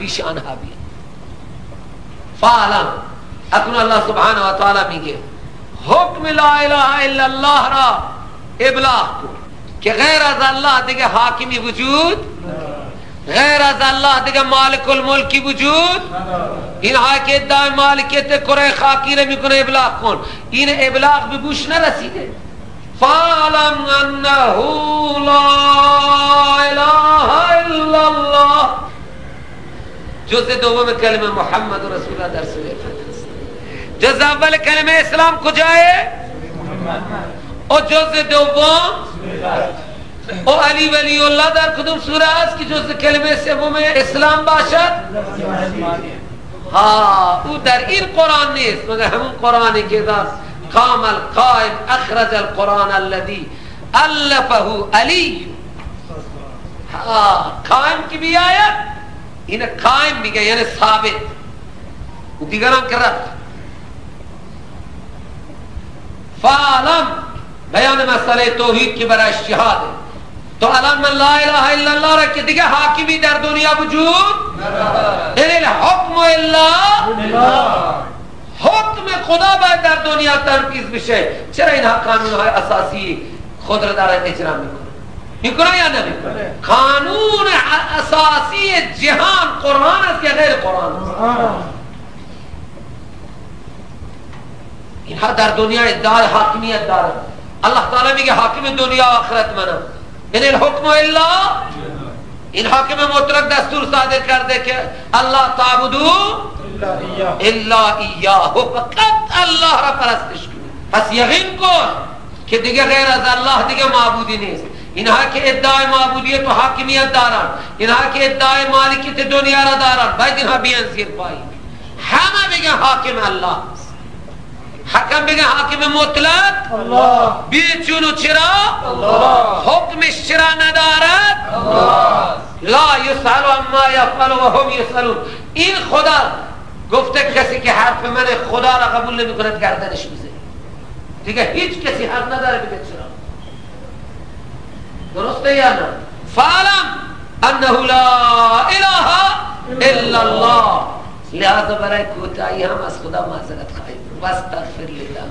پیش آنها بھی فعلا اکنون اللہ سبحانہ و تعالی میگه حکم لا الہ الا اللہ را ابلاغ کو کہ غیر از اللہ دیگه حاکمی وجود، غیر از اللہ دیگه مالک الملک کی وجود اینها که ادعای مالکیت کره خاکی را میکنه ابلاغ کن این ابلاغ به گوش نرسیده فعلم انه جز دوم کلمه محمد رسول الله در سوره فتح جز اول کلمه اسلام کجایه او جز دوم؟ او علی ولی الله در کدوم سوره است که جز کلمه سوم اسلام باشد؟ ها او در این قرآن نیست، مگر همون قرآنی که در قام القائم، اخرج القرآن الذي الفه علی۔ ها قائم کی بھی آیت انہیں قائم بھی گئے یعنی ثابت و دیگران کر رفت فعلم بیان مسئلہ توحید کی برای اشتحاد تو علم من لا الہ الا اللہ رکھے دیگه حاکمی در دنیا وجود یعنی حکم اللہ حکم خدا باید در دنیا تنفیذ بشه چرا اینها قانون های اساسی خود را دارن اجرا میکنه می‌کنه یا نمی‌کنه قانون اساسی جهان قرآن است یا غیر قرآن است. اینها در دنیا ادعای حاکمیت دارن. اللہ تعالی میگه حاکم دنیا و آخرت منم. ان الحکم الا این حاکم مطلق دستور صادر کرده که الله تعبدو الا ایاه. فقط الله را پرستش کنید پس یقین کن که دیگه غیر از الله دیگه معبودی نیست. اینها که ادعای معبودیت و حاکمیت دارن. اینها که ادعای مالکیت دنیا را دارن. باید اینها بیان زیر پایی. همه بگن حاکم الله حکم بگن حاکم مطلق. الله. بیچون و چرا؟ الله. حکمش چرا ندارد؟ الله. لا یسأل اما یفعل و هم یسألون. این خدا گفته کسی که حرف من خدا را قبول نمی کند گردنش بزنی دیگه هیچ کسی حق نداره بگه چرا. درسته فعلم انه لا اله الا الله. لہذا برای کوتاہی ہم از خدا معذرت خواهیم. واستغفر لله.